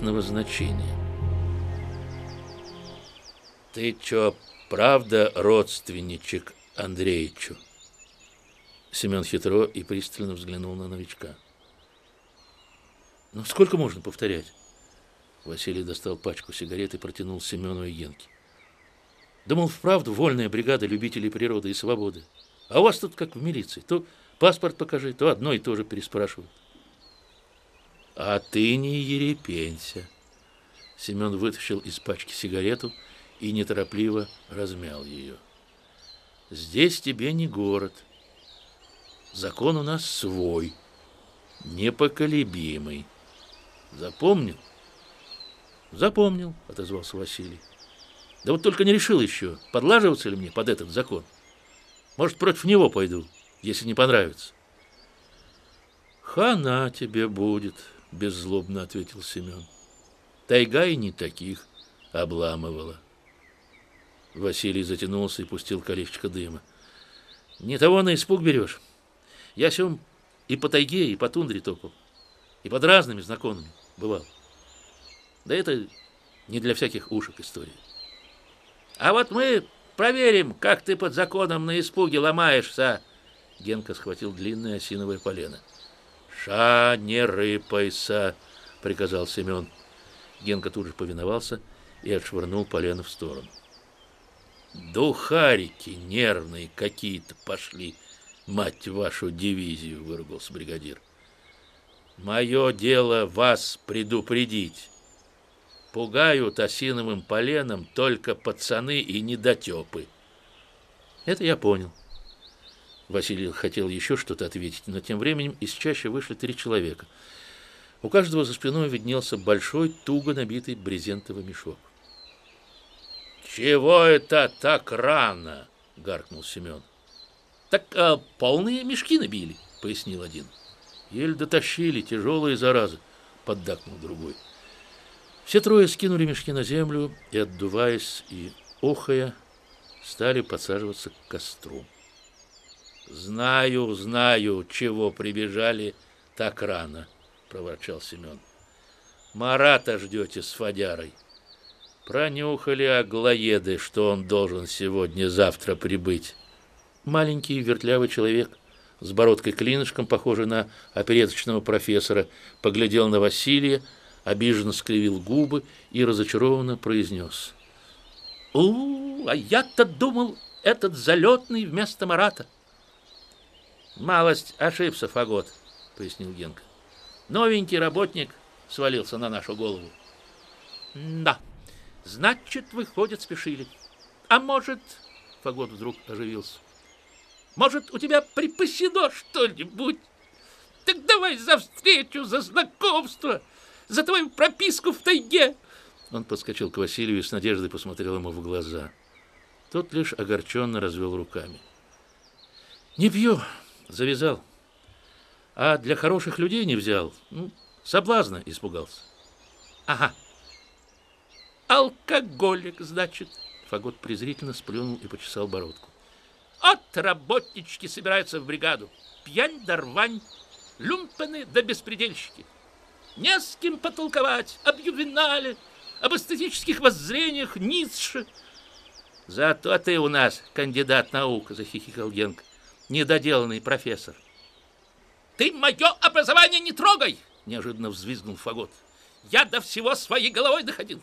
местного значения. Ты чё, правда родственничек Андреичу? Семен хитро и пристально взглянул на новичка. Ну, сколько можно повторять? Василий достал пачку сигарет и протянул Семену и Генке. Думал, вправду вольная бригада любителей природы и свободы. А у вас тут как в милиции. То паспорт покажи, то одно и то же переспрашивают. А ты не ерепенься. Семен вытащил из пачки сигарету и неторопливо размял ее. Здесь тебе не город. Закон у нас свой, непоколебимый. Запомнил? Запомнил, отозвался Василий. Да вот только не решил еще, подлаживаться ли мне под этот закон. Может, против него пойду, если не понравится. Хана тебе будет, беззлобно ответил Семен. Тайга и не таких обламывала. Василий затянулся и пустил колечко дыма. Не того на испуг берешь. Я сем и по тайге, и по тундре топал, и под разными знакомыми бывал. Да это не для всяких ушек история. А вот мы проверим, как ты под законом на испуге ломаешься. Генка схватил длинное осиновое полено. «Ша, не рыпайся!» — приказал Семен. Генка тут же повиновался и отшвырнул полено в сторону. «Духарики нервные какие-то пошли, мать вашу дивизию!» — выругался бригадир. «Мое дело вас предупредить. Пугают осиновым поленом только пацаны и недотепы». «Это я понял», Василий хотел еще что-то ответить, но тем временем из чащи вышли три человека. У каждого за спиной виднелся большой, туго набитый брезентовый мешок. «Чего это так рано?» — гаркнул Семен. «Так а, полные мешки набили», — пояснил один. «Еле дотащили, тяжелые заразы», — поддакнул другой. Все трое скинули мешки на землю и, отдуваясь и охая, стали подсаживаться к костру. Знаю, знаю, чего прибежали так рано, проворчал Семен. Марата ждете с Фадярой. Пронюхали аглоеды, что он должен сегодня-завтра прибыть. Маленький вертлявый человек с бородкой-клинышком, похожий на опереточного профессора, поглядел на Василия, обиженно скривил губы и разочарованно произнес. «У, а я-то думал, этот залетный вместо Марата». Малость ошибся, Фагот, пояснил Генка. Новенький работник свалился на нашу голову. Да, значит, выходит, спешили. А может, Фагот вдруг оживился. Может, у тебя припасено что-нибудь? Так давай за встречу, за знакомство, за твою прописку в тайге. Он подскочил к Василию и с надеждой посмотрел ему в глаза. Тот лишь огорченно развел руками. «Не пью, завязал. А для хороших людей не взял. Ну, соблазна испугался. Ага. Алкоголик, значит. Фагот презрительно сплюнул и почесал бородку. От работнички собираются в бригаду. Пьянь да рвань, люмпены да беспредельщики. Не с кем потолковать об ювенале, об эстетических воззрениях Ницше. Зато ты у нас кандидат наук, захихикал Генка недоделанный профессор. «Ты мое образование не трогай!» — неожиданно взвизгнул Фагот. «Я до всего своей головой доходил.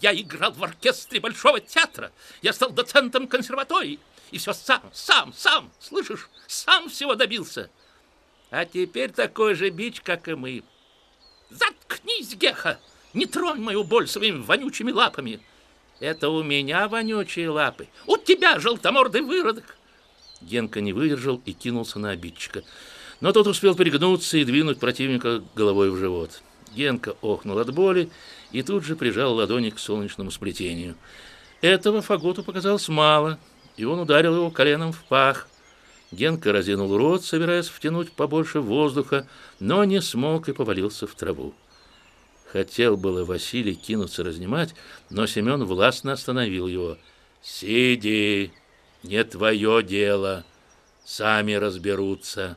Я играл в оркестре Большого театра. Я стал доцентом консерватории. И все сам, сам, сам, слышишь, сам всего добился. А теперь такой же бич, как и мы. Заткнись, Геха! Не тронь мою боль своими вонючими лапами. Это у меня вонючие лапы. У тебя желтомордый выродок. Генка не выдержал и кинулся на обидчика. Но тот успел перегнуться и двинуть противника головой в живот. Генка охнул от боли и тут же прижал ладони к солнечному сплетению. Этого Фаготу показалось мало, и он ударил его коленом в пах. Генка разинул рот, собираясь втянуть побольше воздуха, но не смог и повалился в траву. Хотел было Василий кинуться разнимать, но Семен властно остановил его. «Сиди!» Не твое дело. Сами разберутся.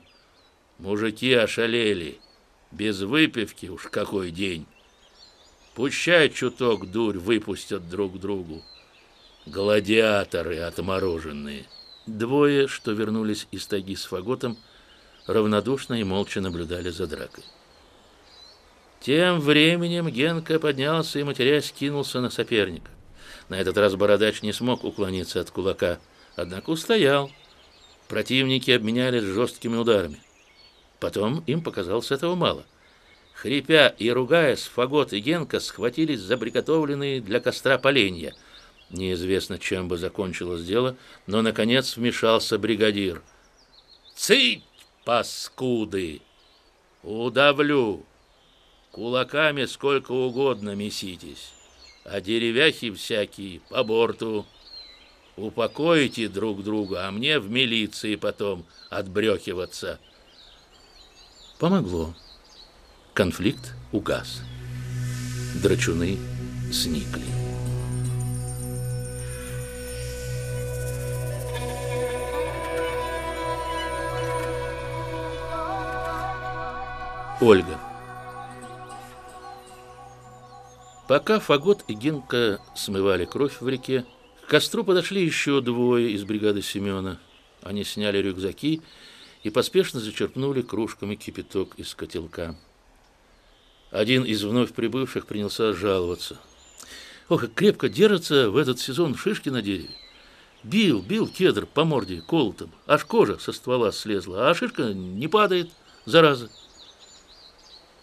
Мужики ошалели. Без выпивки уж какой день. Пущай чуток дурь выпустят друг другу. Гладиаторы отмороженные. Двое, что вернулись из тайги с фаготом, равнодушно и молча наблюдали за дракой. Тем временем Генка поднялся и, матерясь, кинулся на соперника. На этот раз бородач не смог уклониться от кулака, однако устоял. Противники обменялись жесткими ударами. Потом им показалось этого мало. Хрипя и ругаясь, Фагот и Генка схватились за приготовленные для костра поленья. Неизвестно, чем бы закончилось дело, но, наконец, вмешался бригадир. «Цыть, паскуды! Удавлю! Кулаками сколько угодно меситесь, а деревяхи всякие по борту. Упокоите друг друга, а мне в милиции потом отбрехиваться». Помогло. Конфликт угас. Драчуны сникли. Ольга. Пока Фагот и Генка смывали кровь в реке, костру подошли еще двое из бригады Семена. Они сняли рюкзаки и поспешно зачерпнули кружками кипяток из котелка. Один из вновь прибывших принялся жаловаться. Ох, как крепко держится в этот сезон шишки на дереве. Бил, бил кедр по морде колотом, аж кожа со ствола слезла, а шишка не падает, зараза.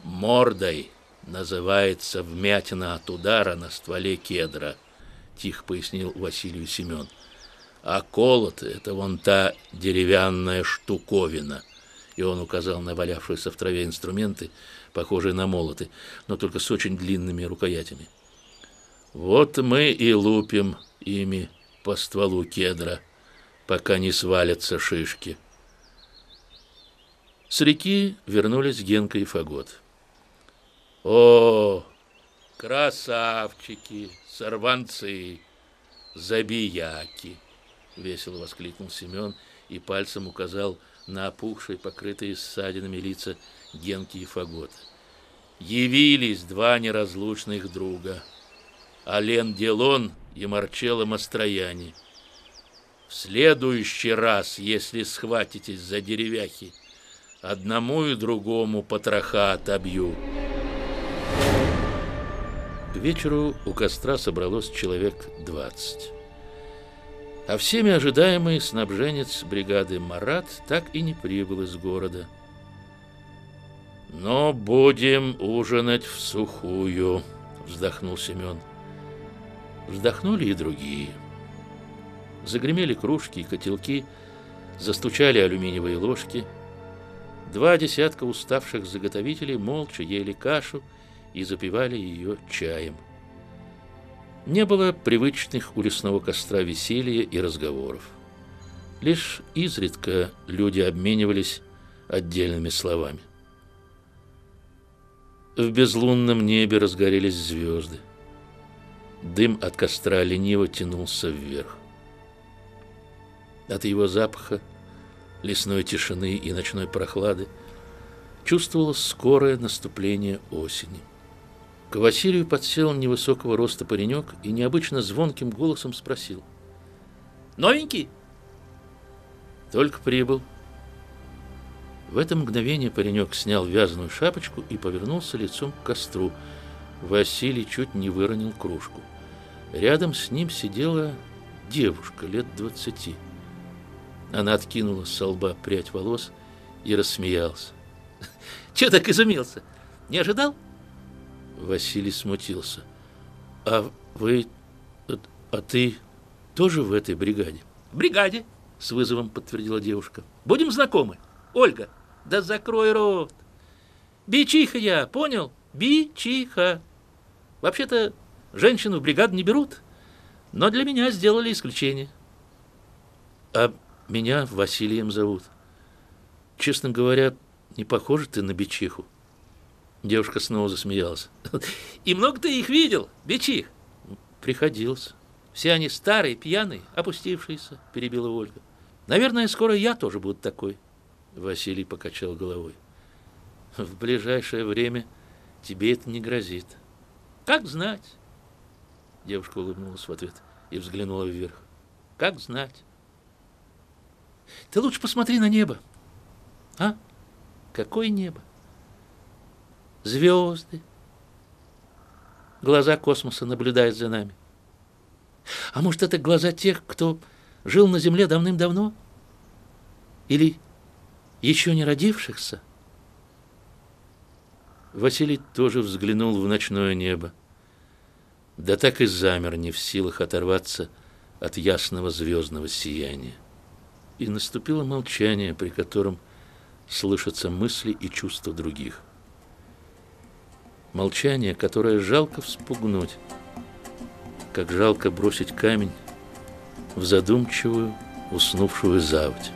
Мордой называется вмятина от удара на стволе кедра, тихо пояснил Василию Семен. А колот — это вон та деревянная штуковина. И он указал на валявшиеся в траве инструменты, похожие на молоты, но только с очень длинными рукоятями. Вот мы и лупим ими по стволу кедра, пока не свалятся шишки. С реки вернулись Генка и Фагот. О, красавчики, сорванцы, забияки! Весело воскликнул Семен и пальцем указал на опухшие, покрытые ссадинами лица Генки и Фагота. Явились два неразлучных друга, Ален Делон и Марчелло Мастрояни. В следующий раз, если схватитесь за деревяхи, одному и другому потроха отобью. К вечеру у костра собралось человек двадцать. А всеми ожидаемый снабженец бригады Марат так и не прибыл из города. «Но будем ужинать в сухую», — вздохнул Семен. Вздохнули и другие. Загремели кружки и котелки, застучали алюминиевые ложки. Два десятка уставших заготовителей молча ели кашу и запивали ее чаем. Не было привычных у лесного костра веселья и разговоров. Лишь изредка люди обменивались отдельными словами. В безлунном небе разгорелись звезды. Дым от костра лениво тянулся вверх. От его запаха, лесной тишины и ночной прохлады чувствовалось скорое наступление осени. К Василию подсел невысокого роста паренек и необычно звонким голосом спросил. «Новенький?» «Только прибыл». В это мгновение паренек снял вязаную шапочку и повернулся лицом к костру. Василий чуть не выронил кружку. Рядом с ним сидела девушка лет двадцати. Она откинула с лба прядь волос и рассмеялась. «Чего так изумился? Не ожидал?» Василий смутился. «А вы... А ты тоже в этой бригаде?» «В бригаде», — с вызовом подтвердила девушка. «Будем знакомы. Ольга, да закрой рот. Бичиха я, понял? Бичиха. Вообще-то женщину в бригаду не берут, но для меня сделали исключение». «А меня Василием зовут. Честно говоря, не похоже ты на бичиху». Девушка снова засмеялась. «И много ты их видел, бичих?» «Приходилось. Все они старые, пьяные, опустившиеся», — перебила Ольга. «Наверное, скоро я тоже буду такой». Василий покачал головой. В ближайшее время тебе это не грозит. Как знать? Девушка улыбнулась в ответ и взглянула вверх. Как знать? Ты лучше посмотри на небо. А? Какое небо? Звезды. Глаза космоса наблюдают за нами. А может, это глаза тех, кто жил на Земле давным-давно? Или еще не родившихся? Василий тоже взглянул в ночное небо. Да так и замер, не в силах оторваться от ясного звездного сияния. И наступило молчание, при котором слышатся мысли и чувства других. Молчание, которое жалко вспугнуть, как жалко бросить камень в задумчивую, уснувшую заводь.